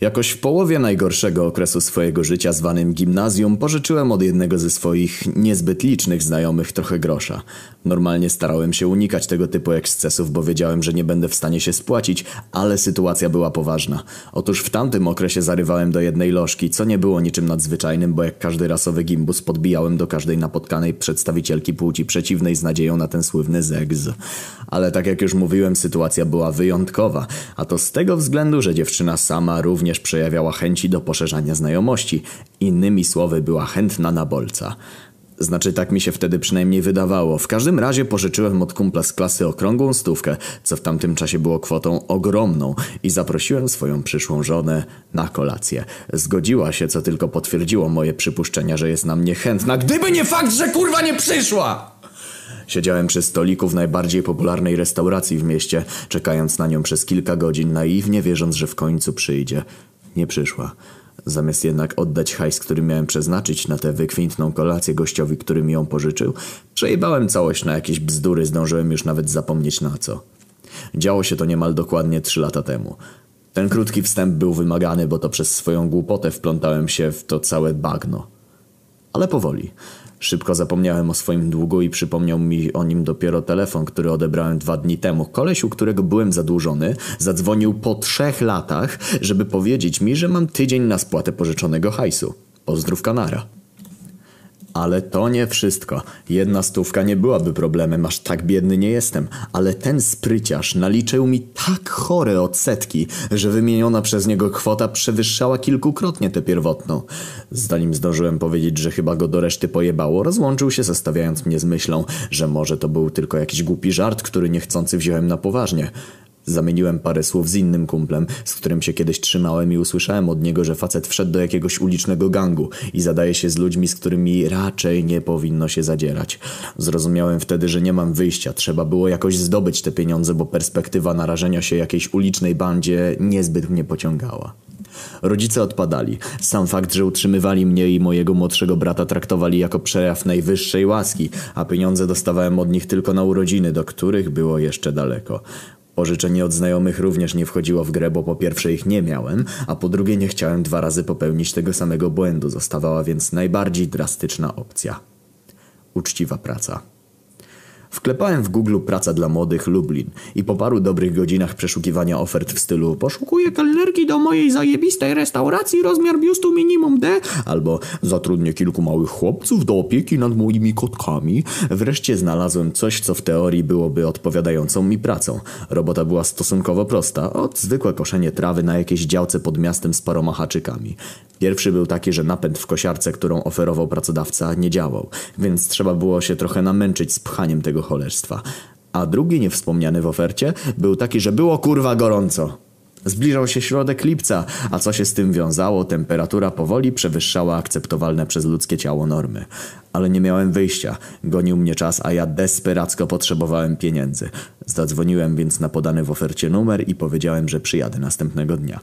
Jakoś w połowie najgorszego okresu swojego życia zwanym gimnazjum pożyczyłem od jednego ze swoich niezbyt licznych znajomych trochę grosza. Normalnie starałem się unikać tego typu ekscesów, bo wiedziałem, że nie będę w stanie się spłacić, ale sytuacja była poważna. Otóż w tamtym okresie zarywałem do jednej lożki, co nie było niczym nadzwyczajnym, bo jak każdy rasowy gimbus podbijałem do każdej napotkanej przedstawicielki płci przeciwnej z nadzieją na ten sływny zegz. Ale tak jak już mówiłem, sytuacja była wyjątkowa, a to z tego względu, że dziewczyna sama również również przejawiała chęci do poszerzania znajomości. Innymi słowy, była chętna na bolca. Znaczy tak mi się wtedy przynajmniej wydawało. W każdym razie pożyczyłem od kumpla z klasy okrągłą stówkę, co w tamtym czasie było kwotą ogromną i zaprosiłem swoją przyszłą żonę na kolację. Zgodziła się, co tylko potwierdziło moje przypuszczenia, że jest na mnie chętna, gdyby nie fakt, że kurwa nie przyszła! Siedziałem przy stoliku w najbardziej popularnej restauracji w mieście, czekając na nią przez kilka godzin, naiwnie wierząc, że w końcu przyjdzie. Nie przyszła. Zamiast jednak oddać hajs, który miałem przeznaczyć na tę wykwintną kolację gościowi, który mi ją pożyczył, przejebałem całość na jakieś bzdury, zdążyłem już nawet zapomnieć na co. Działo się to niemal dokładnie trzy lata temu. Ten krótki wstęp był wymagany, bo to przez swoją głupotę wplątałem się w to całe bagno. Ale powoli. Szybko zapomniałem o swoim długu i przypomniał mi o nim dopiero telefon, który odebrałem dwa dni temu. Koleś, u którego byłem zadłużony, zadzwonił po trzech latach, żeby powiedzieć mi, że mam tydzień na spłatę pożyczonego hajsu. Pozdrów Kanara. Ale to nie wszystko. Jedna stówka nie byłaby problemem, aż tak biedny nie jestem. Ale ten spryciarz naliczył mi tak chore odsetki, że wymieniona przez niego kwota przewyższała kilkukrotnie tę pierwotną. Zanim zdążyłem powiedzieć, że chyba go do reszty pojebało, rozłączył się zostawiając mnie z myślą, że może to był tylko jakiś głupi żart, który niechcący wziąłem na poważnie. Zamieniłem parę słów z innym kumplem, z którym się kiedyś trzymałem i usłyszałem od niego, że facet wszedł do jakiegoś ulicznego gangu i zadaje się z ludźmi, z którymi raczej nie powinno się zadzierać. Zrozumiałem wtedy, że nie mam wyjścia, trzeba było jakoś zdobyć te pieniądze, bo perspektywa narażenia się jakiejś ulicznej bandzie niezbyt mnie pociągała. Rodzice odpadali. Sam fakt, że utrzymywali mnie i mojego młodszego brata traktowali jako przejaw najwyższej łaski, a pieniądze dostawałem od nich tylko na urodziny, do których było jeszcze daleko. Pożyczenie od znajomych również nie wchodziło w grę, bo po pierwsze ich nie miałem, a po drugie nie chciałem dwa razy popełnić tego samego błędu. Zostawała więc najbardziej drastyczna opcja. Uczciwa praca. Wklepałem w Google praca dla młodych Lublin i po paru dobrych godzinach przeszukiwania ofert w stylu poszukuję kelnerki do mojej zajebistej restauracji rozmiar biustu minimum D albo zatrudnię kilku małych chłopców do opieki nad moimi kotkami. Wreszcie znalazłem coś, co w teorii byłoby odpowiadającą mi pracą. Robota była stosunkowo prosta, od zwykłe koszenie trawy na jakiejś działce pod miastem z paroma haczykami. Pierwszy był taki, że napęd w kosiarce, którą oferował pracodawca, nie działał, więc trzeba było się trochę namęczyć z pchaniem tego cholerstwa. A drugi, niewspomniany w ofercie, był taki, że było kurwa gorąco. Zbliżał się środek lipca, a co się z tym wiązało, temperatura powoli przewyższała akceptowalne przez ludzkie ciało normy. Ale nie miałem wyjścia. Gonił mnie czas, a ja desperacko potrzebowałem pieniędzy. Zadzwoniłem więc na podany w ofercie numer i powiedziałem, że przyjadę następnego dnia.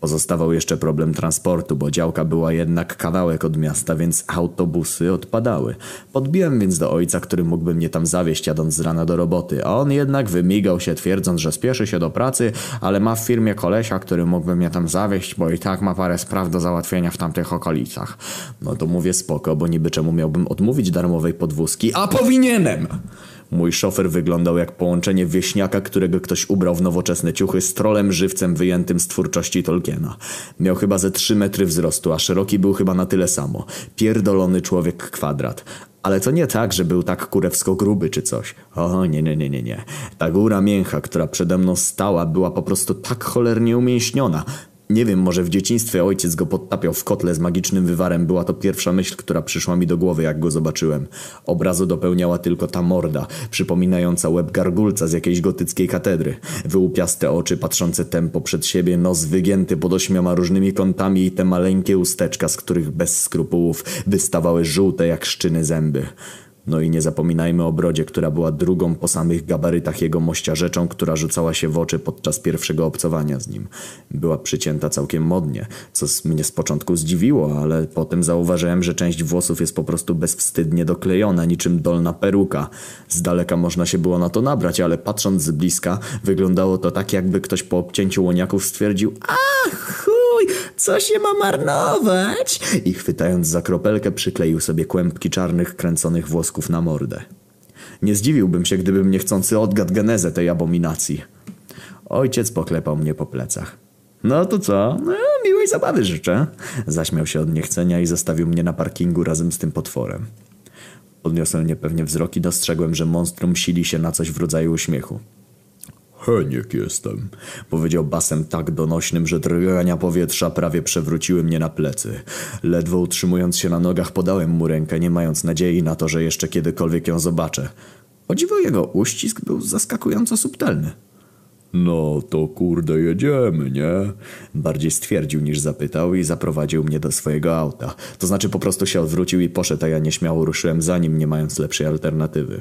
Pozostawał jeszcze problem transportu, bo działka była jednak kawałek od miasta, więc autobusy odpadały. Podbiłem więc do ojca, który mógłby mnie tam zawieźć jadąc z rana do roboty, a on jednak wymigał się twierdząc, że spieszy się do pracy, ale ma w firmie kolesia, który mógłby mnie tam zawieźć, bo i tak ma parę spraw do załatwienia w tamtych okolicach. No to mówię spoko, bo niby czemu miałbym odmówić darmowej podwózki, a powinienem! Mój szofer wyglądał jak połączenie wieśniaka, którego ktoś ubrał w nowoczesne ciuchy z trolem żywcem wyjętym z twórczości Tolkiena. Miał chyba ze trzy metry wzrostu, a szeroki był chyba na tyle samo. Pierdolony człowiek kwadrat. Ale to nie tak, że był tak kurewsko gruby czy coś. O, nie, nie, nie, nie, nie. Ta góra mięcha, która przede mną stała, była po prostu tak cholernie umięśniona. Nie wiem, może w dzieciństwie ojciec go podtapiał w kotle z magicznym wywarem. Była to pierwsza myśl, która przyszła mi do głowy, jak go zobaczyłem. Obrazu dopełniała tylko ta morda, przypominająca łeb gargulca z jakiejś gotyckiej katedry. Wyłupiaste oczy patrzące tempo przed siebie, nos wygięty pod ośmioma różnymi kątami i te maleńkie usteczka, z których bez skrupułów wystawały żółte jak szczyny zęby. No i nie zapominajmy o brodzie, która była drugą po samych gabarytach jego mościa rzeczą, która rzucała się w oczy podczas pierwszego obcowania z nim. Była przycięta całkiem modnie, co mnie z początku zdziwiło, ale potem zauważyłem, że część włosów jest po prostu bezwstydnie doklejona, niczym dolna peruka. Z daleka można się było na to nabrać, ale patrząc z bliska, wyglądało to tak, jakby ktoś po obcięciu łoniaków stwierdził Ach! Co się ma marnować? I chwytając za kropelkę przykleił sobie kłębki czarnych, kręconych włosków na mordę. Nie zdziwiłbym się, gdybym niechcący odgadł genezę tej abominacji. Ojciec poklepał mnie po plecach. No to co? No, miłej zabawy życzę. Zaśmiał się od niechcenia i zostawił mnie na parkingu razem z tym potworem. Podniosłem niepewnie wzrok i dostrzegłem, że monstrum sili się na coś w rodzaju uśmiechu. Heniek jestem, powiedział basem tak donośnym, że drgania powietrza prawie przewróciły mnie na plecy. Ledwo utrzymując się na nogach podałem mu rękę, nie mając nadziei na to, że jeszcze kiedykolwiek ją zobaczę. O dziwo jego uścisk był zaskakująco subtelny. No to kurde jedziemy, nie? Bardziej stwierdził niż zapytał i zaprowadził mnie do swojego auta. To znaczy po prostu się odwrócił i poszedł, a ja nieśmiało ruszyłem za nim, nie mając lepszej alternatywy.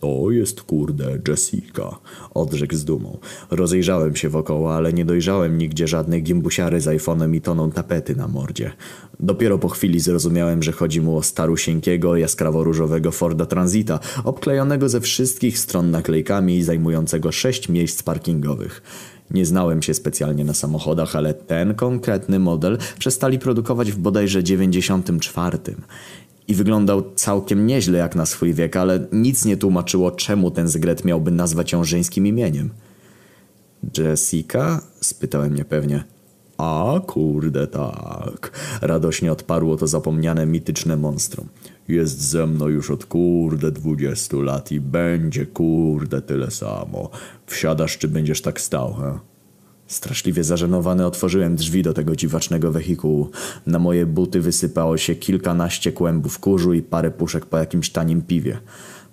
To jest kurde Jessica, odrzekł z dumą. Rozejrzałem się wokoło, ale nie dojrzałem nigdzie żadnej gimbusiary z iPhone'em i toną tapety na mordzie. Dopiero po chwili zrozumiałem, że chodzi mu o starusieńkiego, jaskrawo-różowego Forda Transita, obklejonego ze wszystkich stron naklejkami i zajmującego sześć miejsc parkingowych. Nie znałem się specjalnie na samochodach, ale ten konkretny model przestali produkować w bodajże 94 i wyglądał całkiem nieźle jak na swój wiek, ale nic nie tłumaczyło, czemu ten zgret miałby nazwać ją żeńskim imieniem. Jessica? spytałem niepewnie. A kurde tak. Radośnie odparło to zapomniane mityczne monstrum. Jest ze mną już od kurde dwudziestu lat i będzie kurde tyle samo. Wsiadasz czy będziesz tak stał, he? Straszliwie zażenowany otworzyłem drzwi do tego dziwacznego wehikułu. Na moje buty wysypało się kilkanaście kłębów kurzu i parę puszek po jakimś tanim piwie.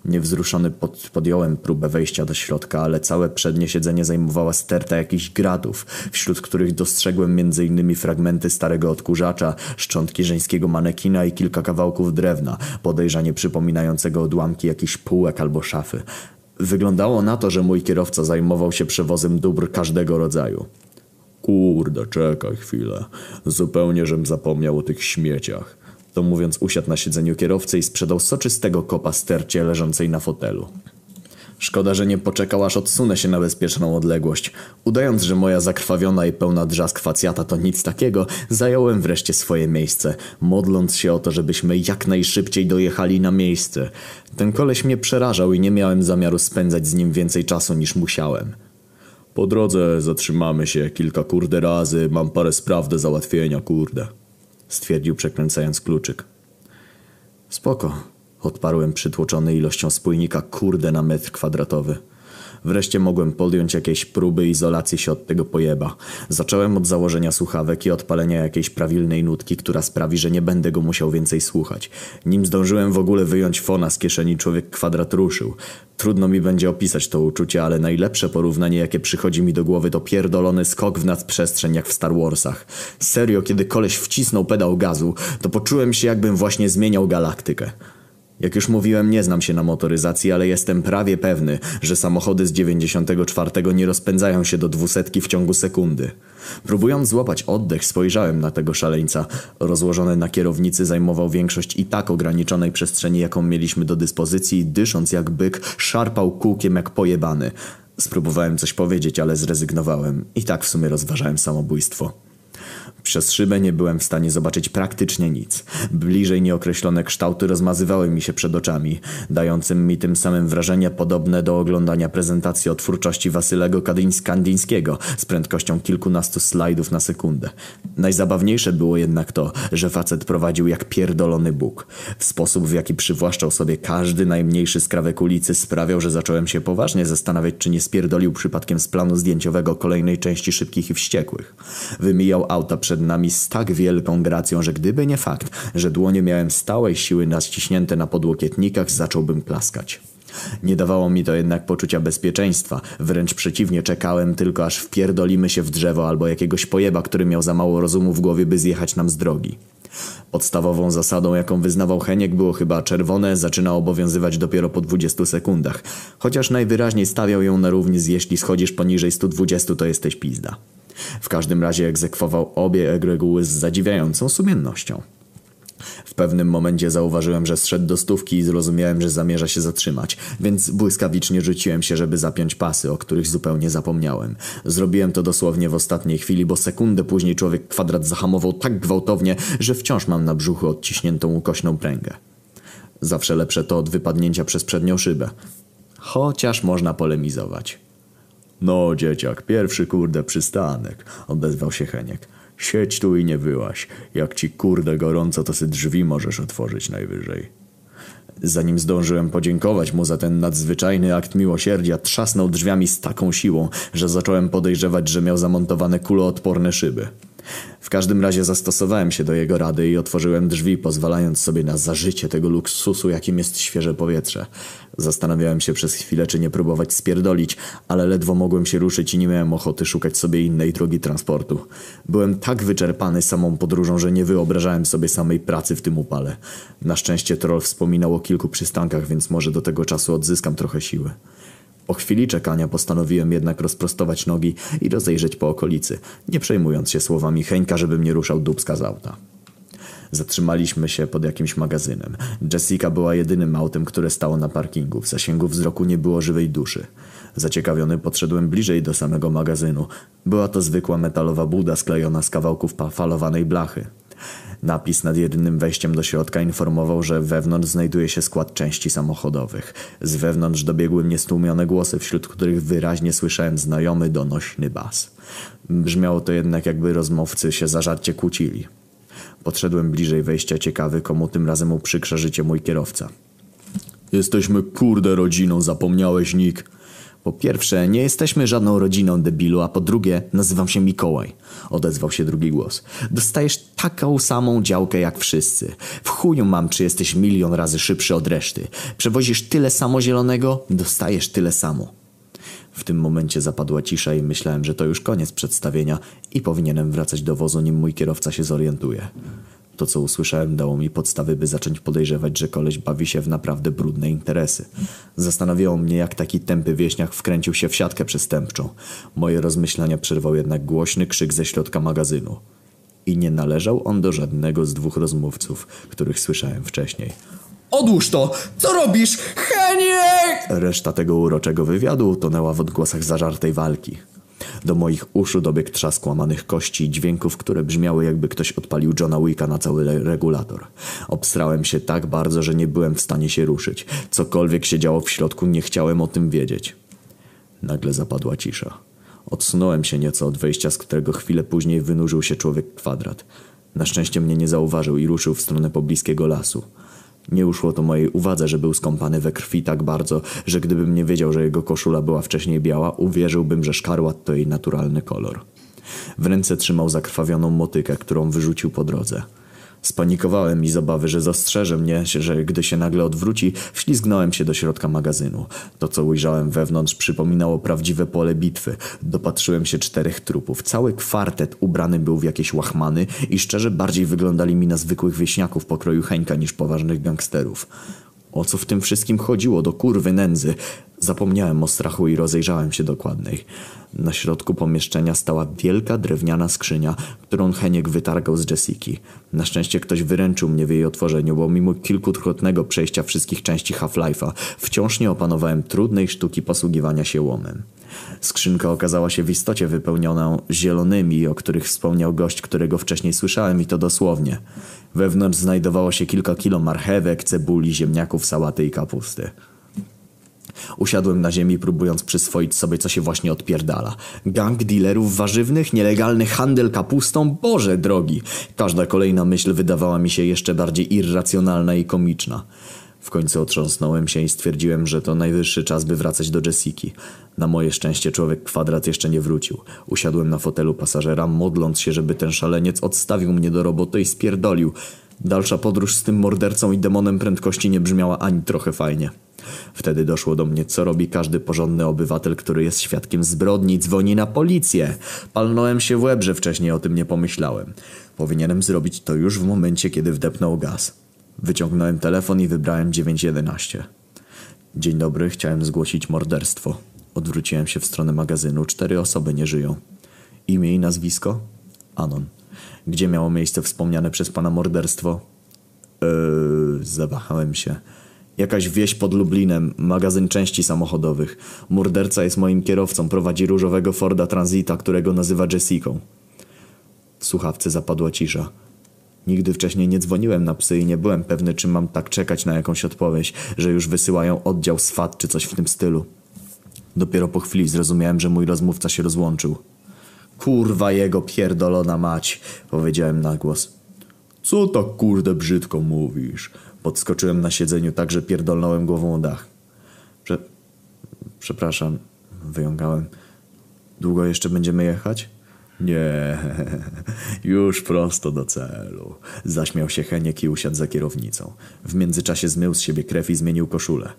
Niewzruszony pod, podjąłem próbę wejścia do środka, ale całe przednie siedzenie zajmowała sterta jakichś gratów, wśród których dostrzegłem m.in. fragmenty starego odkurzacza, szczątki żeńskiego manekina i kilka kawałków drewna, podejrzanie przypominającego odłamki jakichś półek albo szafy. Wyglądało na to, że mój kierowca zajmował się przewozem dóbr każdego rodzaju. Kurde, czekaj chwilę. Zupełnie żem zapomniał o tych śmieciach. To mówiąc usiadł na siedzeniu kierowcy i sprzedał soczystego kopa stercie leżącej na fotelu. Szkoda, że nie poczekał, aż odsunę się na bezpieczną odległość. Udając, że moja zakrwawiona i pełna drzask facjata to nic takiego, zająłem wreszcie swoje miejsce, modląc się o to, żebyśmy jak najszybciej dojechali na miejsce. Ten koleś mnie przerażał i nie miałem zamiaru spędzać z nim więcej czasu niż musiałem. Po drodze zatrzymamy się kilka kurde razy, mam parę spraw do załatwienia, kurde. Stwierdził przekręcając kluczyk. Spoko, Odparłem przytłoczony ilością spójnika kurde na metr kwadratowy. Wreszcie mogłem podjąć jakieś próby izolacji się od tego pojeba. Zacząłem od założenia słuchawek i odpalenia jakiejś prawilnej nutki, która sprawi, że nie będę go musiał więcej słuchać. Nim zdążyłem w ogóle wyjąć fona z kieszeni, człowiek kwadrat ruszył. Trudno mi będzie opisać to uczucie, ale najlepsze porównanie, jakie przychodzi mi do głowy, to pierdolony skok w nadprzestrzeń, jak w Star Warsach. Serio, kiedy koleś wcisnął pedał gazu, to poczułem się, jakbym właśnie zmieniał galaktykę. Jak już mówiłem, nie znam się na motoryzacji, ale jestem prawie pewny, że samochody z 94 nie rozpędzają się do dwusetki w ciągu sekundy. Próbując złapać oddech, spojrzałem na tego szaleńca. Rozłożony na kierownicy zajmował większość i tak ograniczonej przestrzeni, jaką mieliśmy do dyspozycji, dysząc jak byk, szarpał kółkiem jak pojebany. Spróbowałem coś powiedzieć, ale zrezygnowałem. I tak w sumie rozważałem samobójstwo. Przez szybę nie byłem w stanie zobaczyć praktycznie nic. Bliżej nieokreślone kształty rozmazywały mi się przed oczami, dającym mi tym samym wrażenie podobne do oglądania prezentacji o twórczości Wasylego Kadyńsk-Kandyńskiego z prędkością kilkunastu slajdów na sekundę. Najzabawniejsze było jednak to, że facet prowadził jak pierdolony Bóg. W sposób, w jaki przywłaszczał sobie każdy najmniejszy skrawek ulicy sprawiał, że zacząłem się poważnie zastanawiać, czy nie spierdolił przypadkiem z planu zdjęciowego kolejnej części Szybkich i Wściekłych. Wymijał auta przed przed nami z tak wielką gracją, że gdyby nie fakt, że dłonie miałem stałej siły naściśnięte na podłokietnikach, zacząłbym klaskać. Nie dawało mi to jednak poczucia bezpieczeństwa, wręcz przeciwnie czekałem tylko aż wpierdolimy się w drzewo albo jakiegoś pojeba, który miał za mało rozumu w głowie, by zjechać nam z drogi. Podstawową zasadą, jaką wyznawał Heniek było chyba czerwone, zaczyna obowiązywać dopiero po 20 sekundach, chociaż najwyraźniej stawiał ją na równi z jeśli schodzisz poniżej 120 to jesteś pizda. W każdym razie egzekwował obie reguły z zadziwiającą sumiennością. W pewnym momencie zauważyłem, że zszedł do stówki i zrozumiałem, że zamierza się zatrzymać, więc błyskawicznie rzuciłem się, żeby zapiąć pasy, o których zupełnie zapomniałem. Zrobiłem to dosłownie w ostatniej chwili, bo sekundę później człowiek kwadrat zahamował tak gwałtownie, że wciąż mam na brzuchu odciśniętą ukośną pręgę. Zawsze lepsze to od wypadnięcia przez przednią szybę. Chociaż można polemizować. No, dzieciak, pierwszy kurde przystanek, odezwał się Heniek. Siedź tu i nie wyłaś. Jak ci kurde gorąco, to sy drzwi możesz otworzyć najwyżej. Zanim zdążyłem podziękować mu za ten nadzwyczajny akt miłosierdzia, trzasnął drzwiami z taką siłą, że zacząłem podejrzewać, że miał zamontowane kuloodporne szyby. W każdym razie zastosowałem się do jego rady i otworzyłem drzwi, pozwalając sobie na zażycie tego luksusu, jakim jest świeże powietrze. Zastanawiałem się przez chwilę, czy nie próbować spierdolić, ale ledwo mogłem się ruszyć i nie miałem ochoty szukać sobie innej drogi transportu. Byłem tak wyczerpany samą podróżą, że nie wyobrażałem sobie samej pracy w tym upale. Na szczęście troll wspominał o kilku przystankach, więc może do tego czasu odzyskam trochę siły. Po chwili czekania postanowiłem jednak rozprostować nogi i rozejrzeć po okolicy, nie przejmując się słowami Heńka, żebym nie ruszał dubska z auta. Zatrzymaliśmy się pod jakimś magazynem. Jessica była jedynym autem, które stało na parkingu. W zasięgu wzroku nie było żywej duszy. Zaciekawiony podszedłem bliżej do samego magazynu. Była to zwykła metalowa buda sklejona z kawałków falowanej blachy. Napis nad jedynym wejściem do środka informował, że wewnątrz znajduje się skład części samochodowych. Z wewnątrz dobiegły mnie stłumione głosy, wśród których wyraźnie słyszałem znajomy donośny bas. Brzmiało to jednak jakby rozmówcy się zażarcie kłócili. Podszedłem bliżej wejścia ciekawy, komu tym razem uprzykrza życie mój kierowca. Jesteśmy kurde rodziną, zapomniałeś Nick. Po pierwsze, nie jesteśmy żadną rodziną debilu, a po drugie, nazywam się Mikołaj. Odezwał się drugi głos. Dostajesz taką samą działkę jak wszyscy. W chuju mam, czy jesteś milion razy szybszy od reszty. Przewozisz tyle samo zielonego, dostajesz tyle samo. W tym momencie zapadła cisza i myślałem, że to już koniec przedstawienia i powinienem wracać do wozu, nim mój kierowca się zorientuje. To, co usłyszałem, dało mi podstawy, by zacząć podejrzewać, że koleś bawi się w naprawdę brudne interesy. Zastanawiało mnie, jak taki tępy wieśniak wkręcił się w siatkę przestępczą. Moje rozmyślania przerwał jednak głośny krzyk ze środka magazynu. I nie należał on do żadnego z dwóch rozmówców, których słyszałem wcześniej. Odłóż to! Co robisz? Heniek! Reszta tego uroczego wywiadu utonęła w odgłosach zażartej walki. Do moich uszu dobiegł trzask łamanych kości i dźwięków, które brzmiały jakby ktoś odpalił Johna Wicka na cały regulator. Obstrałem się tak bardzo, że nie byłem w stanie się ruszyć. Cokolwiek się działo w środku, nie chciałem o tym wiedzieć. Nagle zapadła cisza. Odsunąłem się nieco od wejścia, z którego chwilę później wynurzył się człowiek kwadrat. Na szczęście mnie nie zauważył i ruszył w stronę pobliskiego lasu. Nie uszło to mojej uwadze, że był skąpany we krwi tak bardzo, że gdybym nie wiedział, że jego koszula była wcześniej biała, uwierzyłbym, że szkarłat to jej naturalny kolor. W ręce trzymał zakrwawioną motykę, którą wyrzucił po drodze. Spanikowałem i z obawy, że zastrzeże mnie, że gdy się nagle odwróci, wślizgnąłem się do środka magazynu. To, co ujrzałem wewnątrz, przypominało prawdziwe pole bitwy. Dopatrzyłem się czterech trupów. Cały kwartet ubrany był w jakieś łachmany i szczerze bardziej wyglądali mi na zwykłych wieśniaków pokroju Heńka niż poważnych gangsterów. O co w tym wszystkim chodziło do kurwy nędzy? Zapomniałem o strachu i rozejrzałem się dokładniej. Na środku pomieszczenia stała wielka drewniana skrzynia, którą Heniek wytargał z Jessiki. Na szczęście ktoś wyręczył mnie w jej otworzeniu, bo mimo kilkukrotnego przejścia wszystkich części Half-Life'a wciąż nie opanowałem trudnej sztuki posługiwania się łomem. Skrzynka okazała się w istocie wypełniona zielonymi, o których wspomniał gość, którego wcześniej słyszałem i to dosłownie. Wewnątrz znajdowało się kilka kilo marchewek, cebuli, ziemniaków, sałaty i kapusty. Usiadłem na ziemi, próbując przyswoić sobie, co się właśnie odpierdala. Gang dealerów warzywnych, nielegalny handel kapustą? Boże drogi! Każda kolejna myśl wydawała mi się jeszcze bardziej irracjonalna i komiczna. W końcu otrząsnąłem się i stwierdziłem, że to najwyższy czas, by wracać do Jessiki. Na moje szczęście człowiek kwadrat jeszcze nie wrócił. Usiadłem na fotelu pasażera, modląc się, żeby ten szaleniec odstawił mnie do roboty i spierdolił. Dalsza podróż z tym mordercą i demonem prędkości nie brzmiała ani trochę fajnie. Wtedy doszło do mnie, co robi każdy porządny obywatel, który jest świadkiem zbrodni, dzwoni na policję. Palnąłem się w łeb, że wcześniej o tym nie pomyślałem. Powinienem zrobić to już w momencie, kiedy wdepnął gaz. Wyciągnąłem telefon i wybrałem 911. Dzień dobry, chciałem zgłosić morderstwo. Odwróciłem się w stronę magazynu. Cztery osoby nie żyją. Imię i nazwisko? Anon. Gdzie miało miejsce wspomniane przez pana morderstwo? Eee, zawahałem się. Jakaś wieś pod Lublinem, magazyn części samochodowych. Morderca jest moim kierowcą, prowadzi różowego Forda Transita, którego nazywa Jessiką. W słuchawce zapadła cisza. Nigdy wcześniej nie dzwoniłem na psy i nie byłem pewny, czy mam tak czekać na jakąś odpowiedź, że już wysyłają oddział SWAT czy coś w tym stylu. Dopiero po chwili zrozumiałem, że mój rozmówca się rozłączył. Kurwa jego pierdolona mać, powiedziałem na głos. Co tak kurde brzydko mówisz? Podskoczyłem na siedzeniu tak, że pierdolnąłem głową o dach. Prze... Przepraszam, wyjąkałem. Długo jeszcze będziemy jechać? Nie, już prosto do celu. Zaśmiał się Heniek i usiadł za kierownicą. W międzyczasie zmył z siebie krew i zmienił koszulę.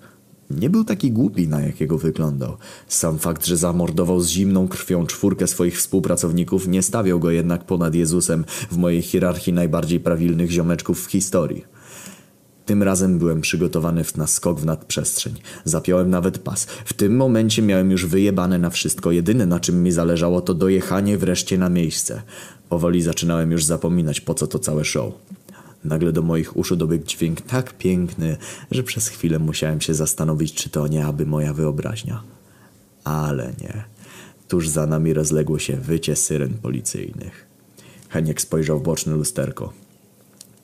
Nie był taki głupi, na jakiego wyglądał. Sam fakt, że zamordował z zimną krwią czwórkę swoich współpracowników, nie stawiał go jednak ponad Jezusem w mojej hierarchii najbardziej prawilnych ziomeczków w historii. Tym razem byłem przygotowany na skok w nadprzestrzeń. Zapiąłem nawet pas. W tym momencie miałem już wyjebane na wszystko. Jedyne na czym mi zależało to dojechanie wreszcie na miejsce. Powoli zaczynałem już zapominać po co to całe show. Nagle do moich uszu dobiegł dźwięk tak piękny, że przez chwilę musiałem się zastanowić, czy to nie aby moja wyobraźnia. Ale nie. Tuż za nami rozległo się wycie syren policyjnych. Heniek spojrzał w boczne lusterko.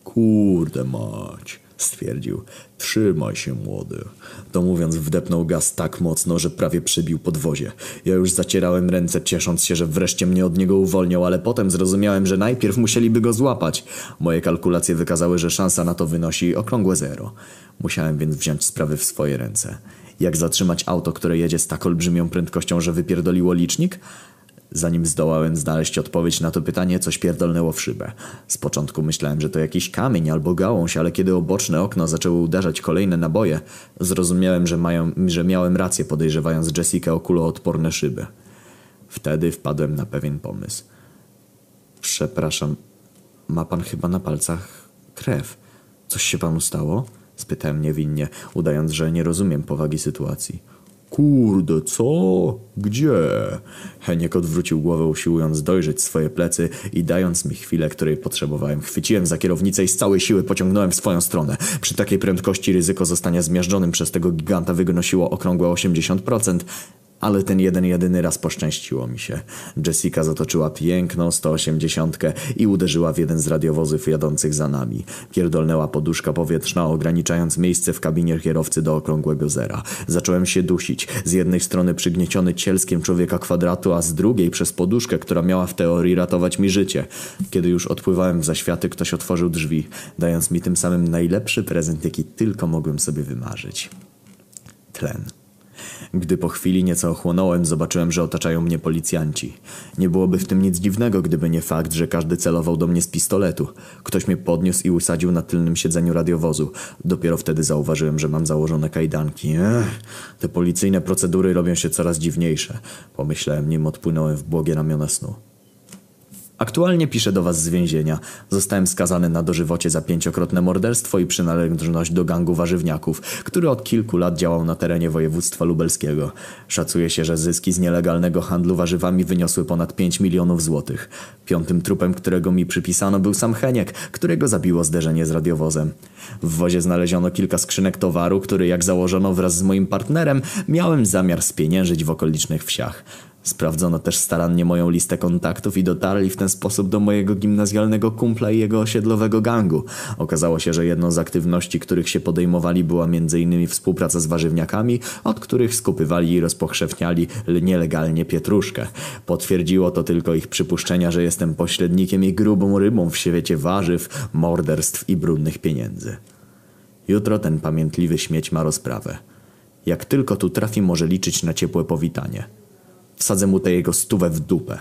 Kurde mać, stwierdził. Trzymaj się, młody. To mówiąc, wdepnął gaz tak mocno, że prawie przybił podwozie. Ja już zacierałem ręce, ciesząc się, że wreszcie mnie od niego uwolnią, ale potem zrozumiałem, że najpierw musieliby go złapać. Moje kalkulacje wykazały, że szansa na to wynosi okrągłe zero. Musiałem więc wziąć sprawy w swoje ręce. Jak zatrzymać auto, które jedzie z tak olbrzymią prędkością, że wypierdoliło licznik? Zanim zdołałem znaleźć odpowiedź na to pytanie, coś pierdolnęło w szybę. Z początku myślałem, że to jakiś kamień albo gałąź, ale kiedy oboczne okno zaczęło uderzać kolejne naboje, zrozumiałem, że, mają, że miałem rację podejrzewając Jessica o kuloodporne szyby. Wtedy wpadłem na pewien pomysł. Przepraszam, ma pan chyba na palcach krew. Coś się panu stało? Spytałem niewinnie, udając, że nie rozumiem powagi sytuacji. Kurde, co? Gdzie? Heniek odwrócił głowę, usiłując dojrzeć swoje plecy i dając mi chwilę, której potrzebowałem. Chwyciłem za kierownicę i z całej siły pociągnąłem w swoją stronę. Przy takiej prędkości ryzyko zostania zmiażdżonym przez tego giganta wynosiło okrągłe 80%, ale ten jeden jedyny raz poszczęściło mi się. Jessica zatoczyła piękną 180 i uderzyła w jeden z radiowozów jadących za nami. Pierdolnęła poduszka powietrzna, ograniczając miejsce w kabinie kierowcy do okrągłego zera. Zacząłem się dusić. Z jednej strony przygnieciony cielskiem człowieka kwadratu, a z drugiej przez poduszkę, która miała w teorii ratować mi życie. Kiedy już odpływałem w zaświaty, ktoś otworzył drzwi, dając mi tym samym najlepszy prezent, jaki tylko mogłem sobie wymarzyć. Tlen. Gdy po chwili nieco ochłonąłem, zobaczyłem, że otaczają mnie policjanci. Nie byłoby w tym nic dziwnego, gdyby nie fakt, że każdy celował do mnie z pistoletu. Ktoś mnie podniósł i usadził na tylnym siedzeniu radiowozu. Dopiero wtedy zauważyłem, że mam założone kajdanki. Ech, te policyjne procedury robią się coraz dziwniejsze. Pomyślałem, nim odpłynąłem w błogie ramiona snu. Aktualnie piszę do was z więzienia. Zostałem skazany na dożywocie za pięciokrotne morderstwo i przynależność do gangu warzywniaków, który od kilku lat działał na terenie województwa lubelskiego. Szacuje się, że zyski z nielegalnego handlu warzywami wyniosły ponad 5 milionów złotych. Piątym trupem, którego mi przypisano był sam Heniek, którego zabiło zderzenie z radiowozem. W wozie znaleziono kilka skrzynek towaru, który jak założono wraz z moim partnerem, miałem zamiar spieniężyć w okolicznych wsiach. Sprawdzono też starannie moją listę kontaktów i dotarli w ten sposób do mojego gimnazjalnego kumpla i jego osiedlowego gangu. Okazało się, że jedną z aktywności, których się podejmowali była m.in. współpraca z warzywniakami, od których skupywali i rozpochrzewniali nielegalnie pietruszkę. Potwierdziło to tylko ich przypuszczenia, że jestem pośrednikiem i grubą rybą w świecie warzyw, morderstw i brudnych pieniędzy. Jutro ten pamiętliwy śmieć ma rozprawę. Jak tylko tu trafi, może liczyć na ciepłe powitanie. Wsadzę mu tę jego stówę w dupę.